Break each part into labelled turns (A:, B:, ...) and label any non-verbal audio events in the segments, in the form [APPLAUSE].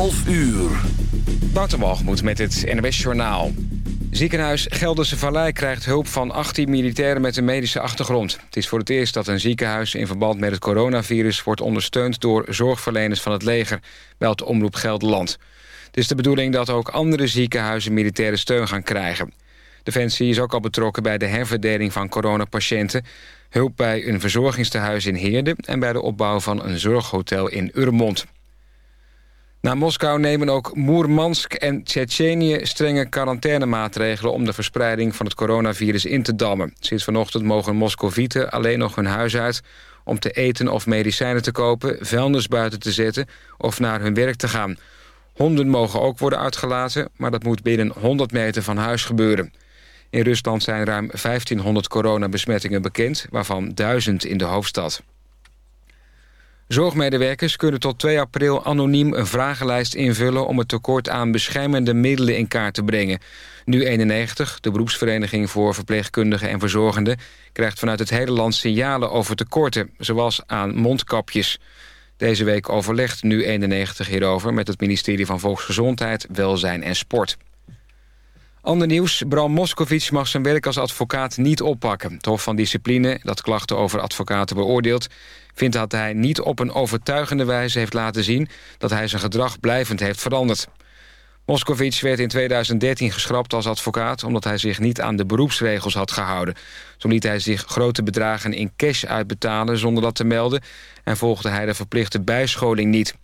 A: 11 uur.
B: Waterwalgemoed met het NWS Journaal. Ziekenhuis Gelderse Vallei krijgt hulp van 18 militairen met een medische achtergrond. Het is voor het eerst dat een ziekenhuis in verband met het coronavirus... wordt ondersteund door zorgverleners van het leger, meldt Omroep Gelderland. Het is de bedoeling dat ook andere ziekenhuizen militaire steun gaan krijgen. Defensie is ook al betrokken bij de herverdeling van coronapatiënten... hulp bij een verzorgingstehuis in Heerde... en bij de opbouw van een zorghotel in Urmond. Na Moskou nemen ook Moermansk en Tsjetsjenië strenge quarantainemaatregelen om de verspreiding van het coronavirus in te dammen. Sinds vanochtend mogen Moscovieten alleen nog hun huis uit om te eten of medicijnen te kopen, vuilnis buiten te zetten of naar hun werk te gaan. Honden mogen ook worden uitgelaten, maar dat moet binnen 100 meter van huis gebeuren. In Rusland zijn ruim 1500 coronabesmettingen bekend, waarvan 1000 in de hoofdstad. Zorgmedewerkers kunnen tot 2 april anoniem een vragenlijst invullen... om het tekort aan beschermende middelen in kaart te brengen. Nu 91, de beroepsvereniging voor verpleegkundigen en verzorgenden... krijgt vanuit het hele land signalen over tekorten, zoals aan mondkapjes. Deze week overlegt Nu 91 hierover met het ministerie van Volksgezondheid, Welzijn en Sport. Ander nieuws, Bram Moskowitz mag zijn werk als advocaat niet oppakken. Het Hof van Discipline, dat klachten over advocaten beoordeelt... vindt dat hij niet op een overtuigende wijze heeft laten zien... dat hij zijn gedrag blijvend heeft veranderd. Moskowitz werd in 2013 geschrapt als advocaat... omdat hij zich niet aan de beroepsregels had gehouden. Zo liet hij zich grote bedragen in cash uitbetalen zonder dat te melden... en volgde hij de verplichte bijscholing niet...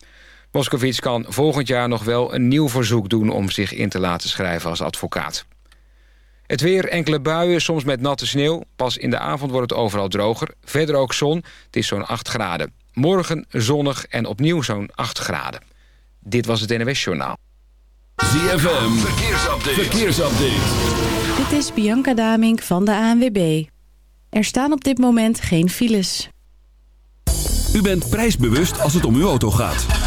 B: Moskovits kan volgend jaar nog wel een nieuw verzoek doen... om zich in te laten schrijven als advocaat. Het weer, enkele buien, soms met natte sneeuw. Pas in de avond wordt het overal droger. Verder ook zon, het is zo'n 8 graden. Morgen zonnig en opnieuw zo'n 8 graden. Dit was het NWS Journaal.
A: ZFM, verkeersupdate. verkeersupdate.
C: Dit is Bianca Damink van de ANWB. Er staan op dit moment geen files.
A: U bent prijsbewust als het om uw auto gaat.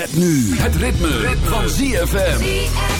A: Met nu het ritme, van ZFM.
D: ZFM.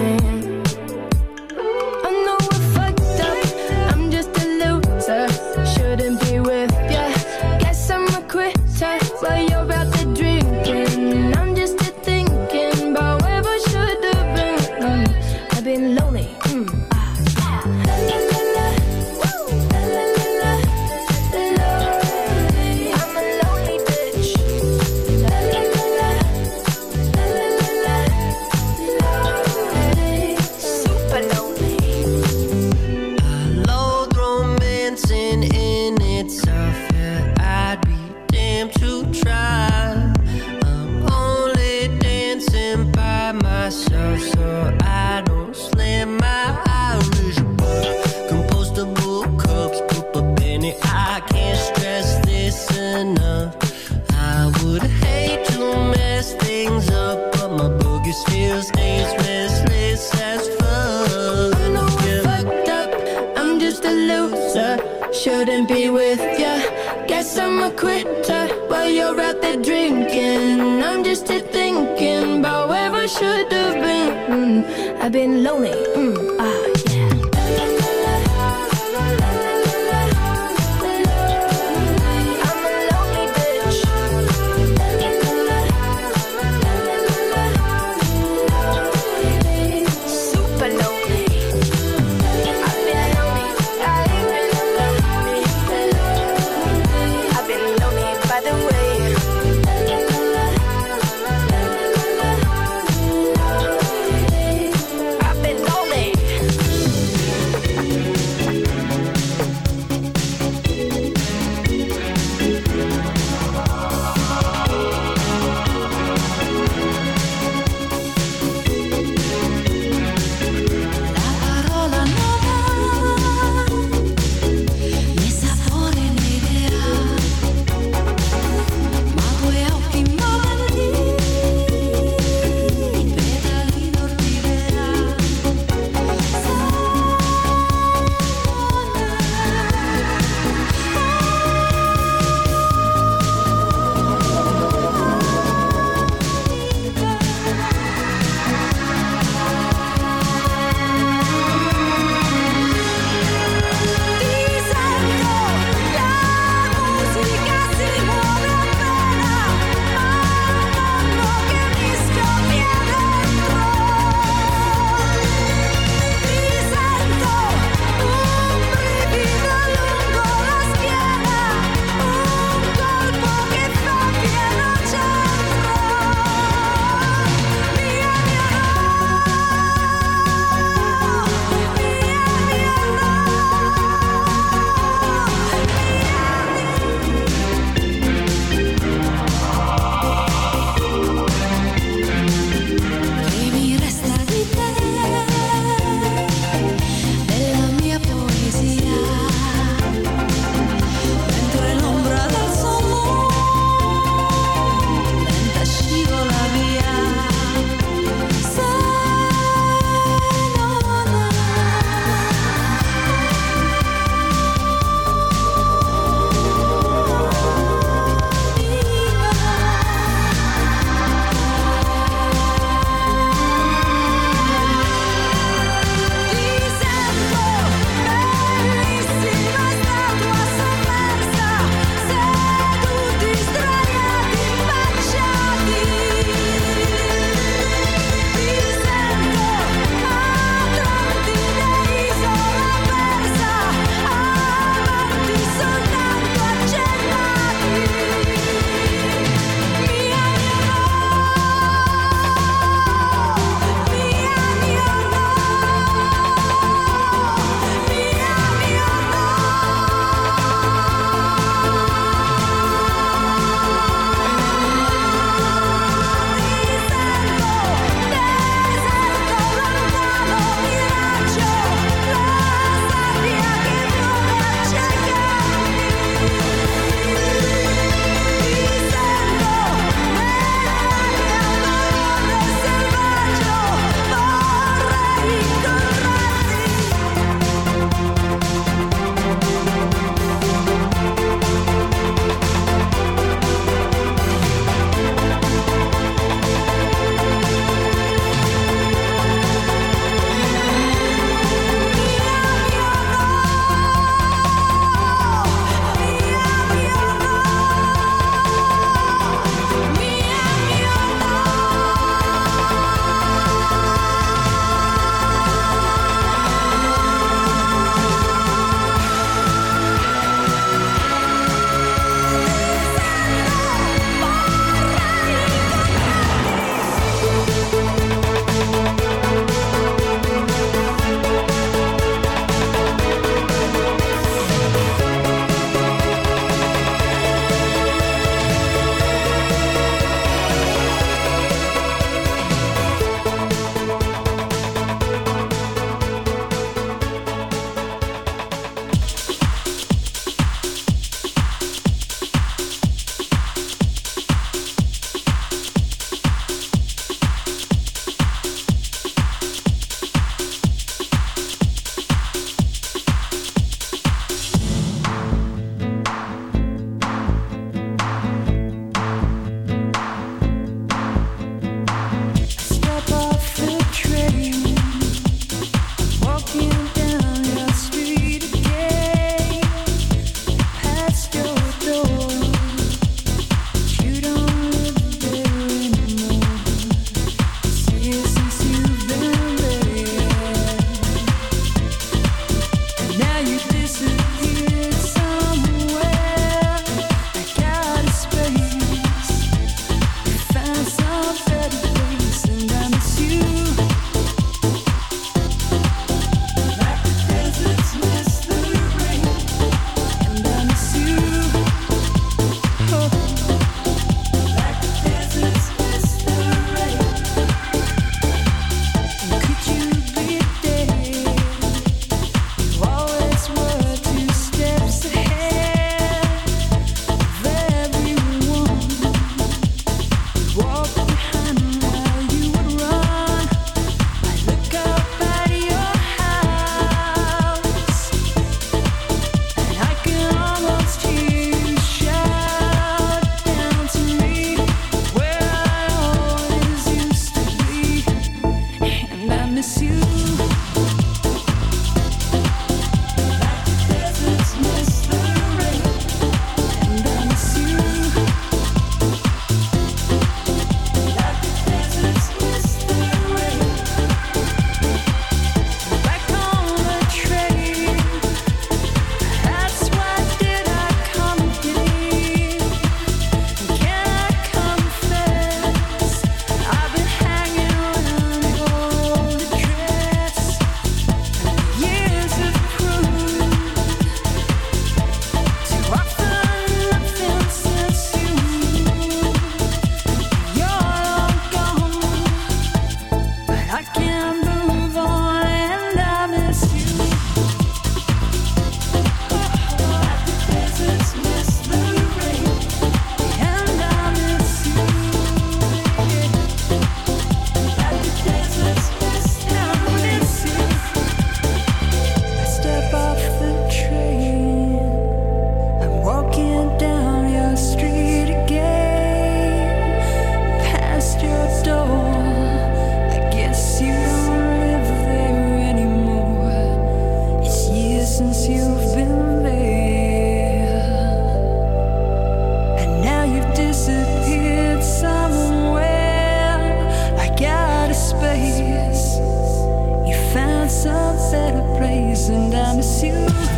E: sunset, a place, and I
F: miss you.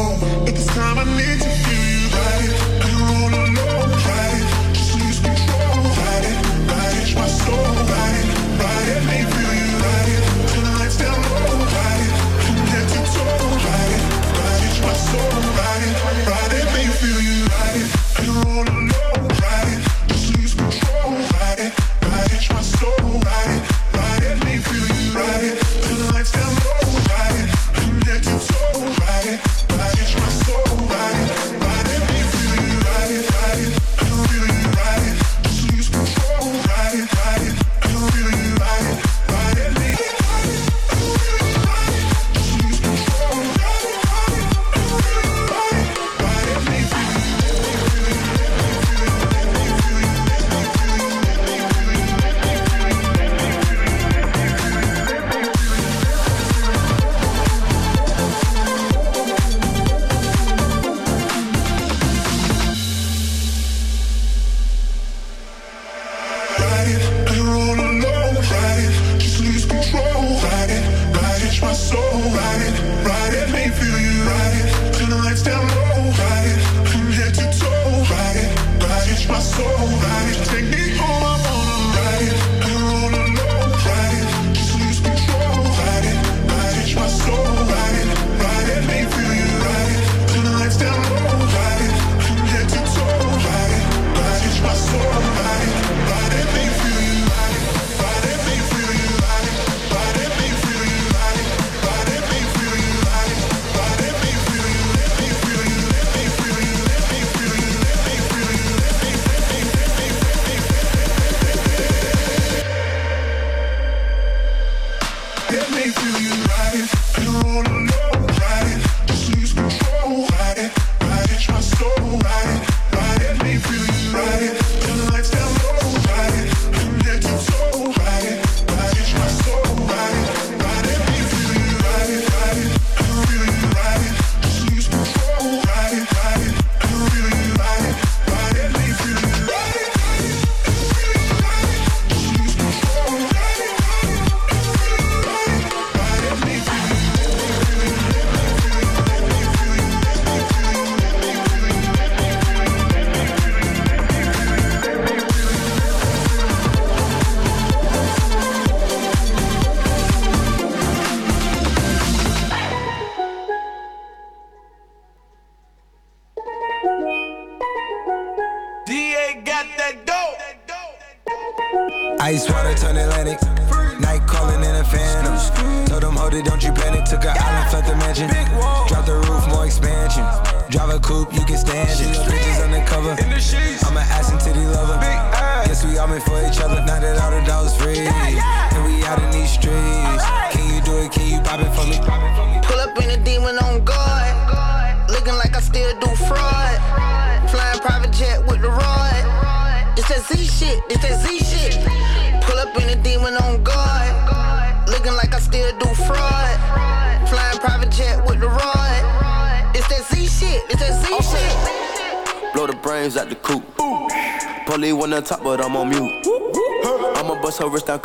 F: Telling me no. But this time I need you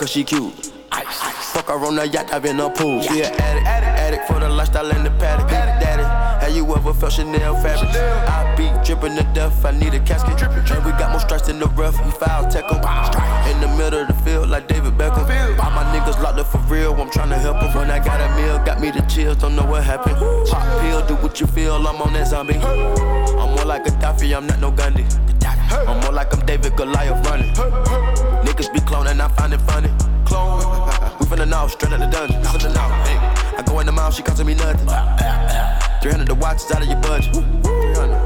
G: cause she cute. Fuck her on the yacht, I've been a pool. She an addict, addict for the lifestyle and the paddock. Daddy, have you ever felt Chanel fabric? I be dripping to death, I need a casket. And we got more strikes in the rough, we foul tech 'em. In the middle of the field, like David Beckham. All my niggas locked up for real, I'm trying tryna help 'em. When I got a meal, got me the chills, don't know what happened. Pop pill, do what you feel, I'm on that zombie. I'm more like a Gaddafi, I'm not no Gandhi. I'm more like I'm David Goliath running. Niggas be cloning, I find it funny. Clone. [LAUGHS] We finna know, straight out the dungeon. Hey. I go in the mouth, she costing me nothing. [LAUGHS] 300 the watch is out of your budget.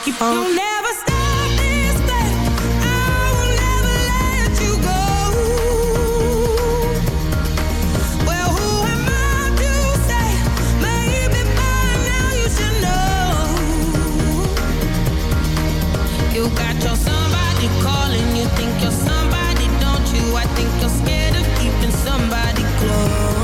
H: keep on. You'll never stop this thing. I will never let you go. Well, who am I to say? Maybe by now you should know. You got your somebody calling. You think you're somebody, don't you? I think you're scared of keeping somebody close.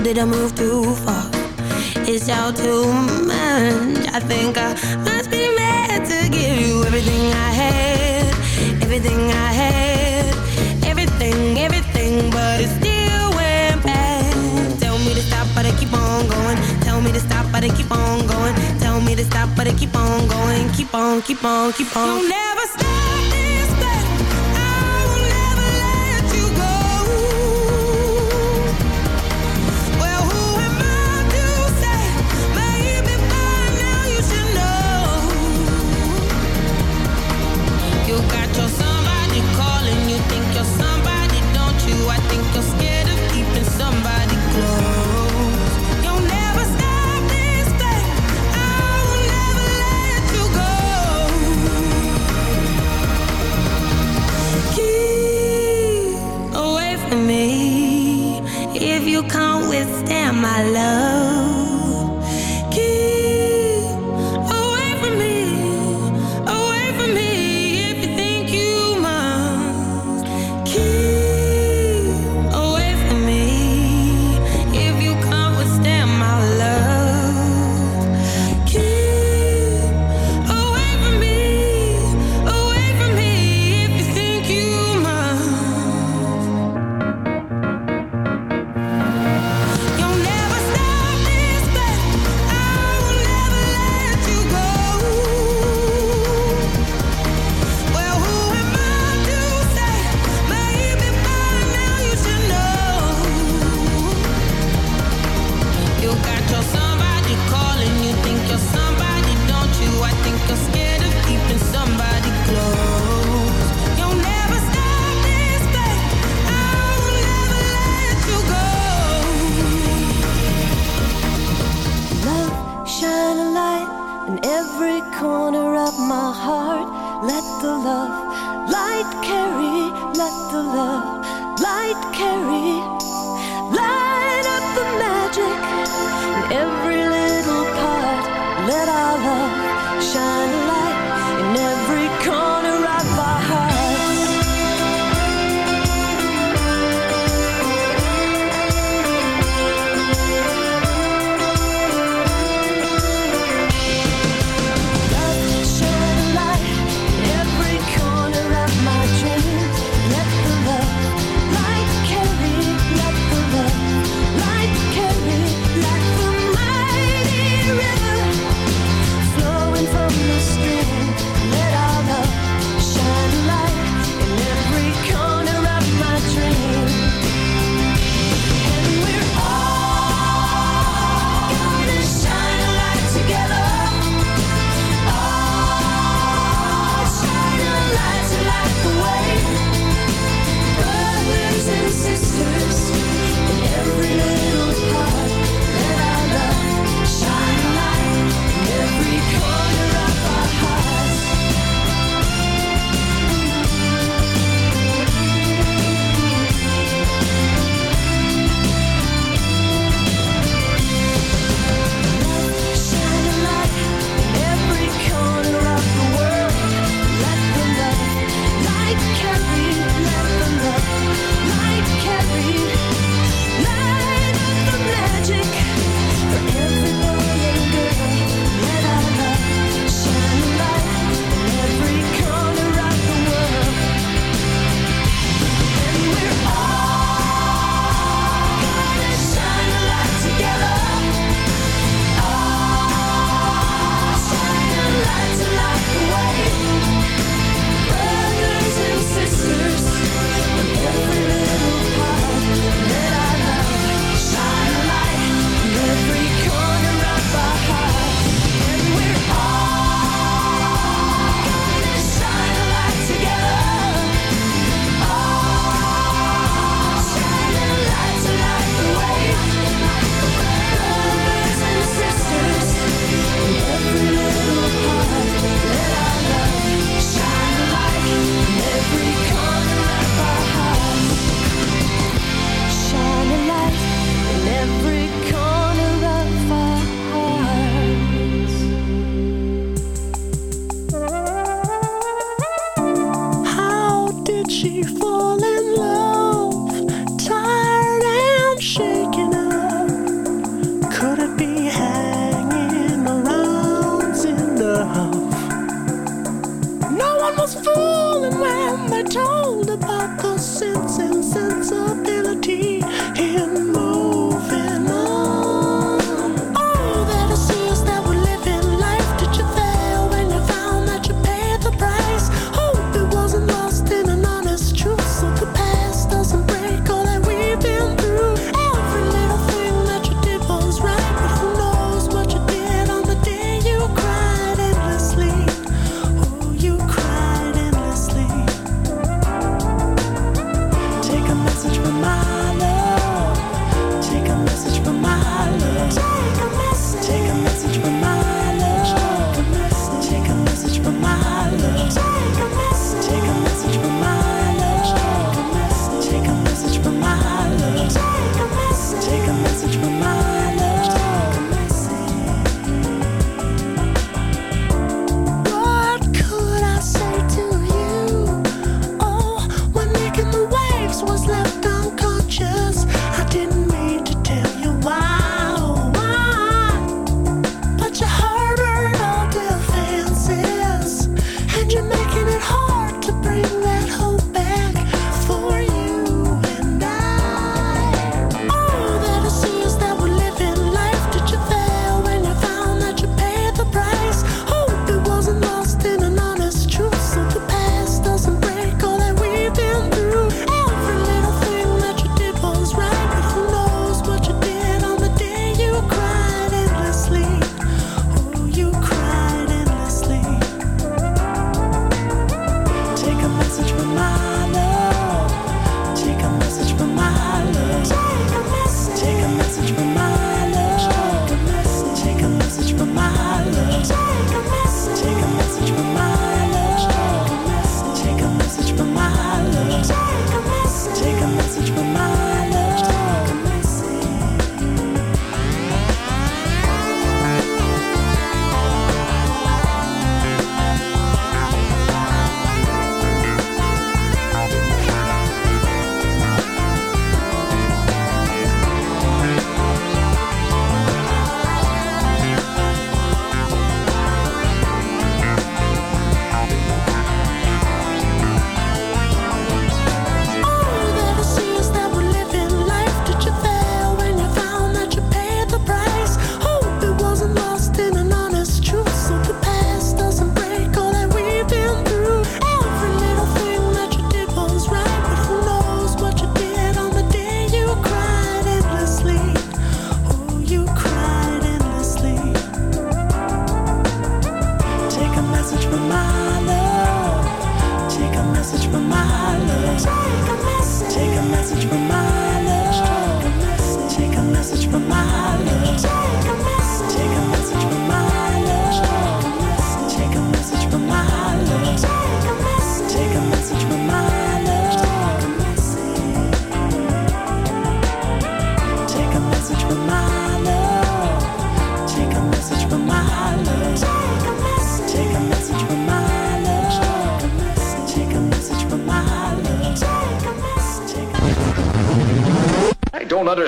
H: Or did I move too far? It's all too much. I think I must be mad to give you everything I had, everything I had, everything, everything, but it's still but I keep on going. Tell me to stop, but I keep on going. Tell me to stop, but I keep on going. Keep on, keep on, keep on. You'll never Damn, my love.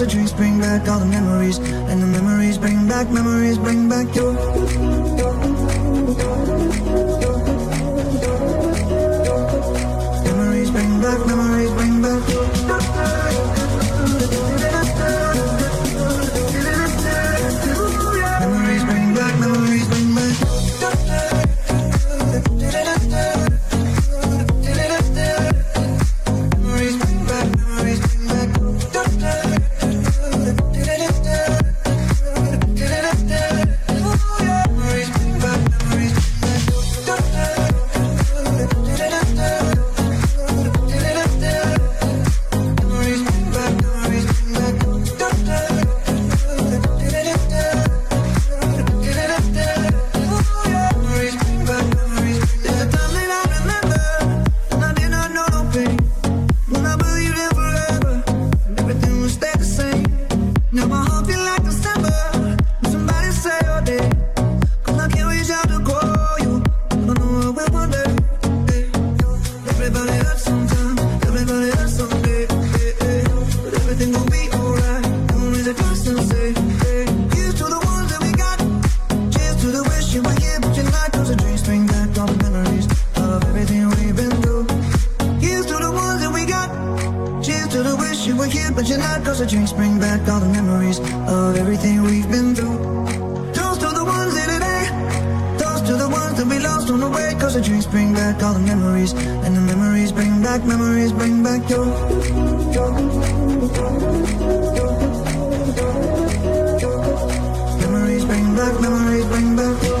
I: the drinks bring back all the memories. And the memories bring back, memories bring back you. Memories bring back memories bring back, memories bring back.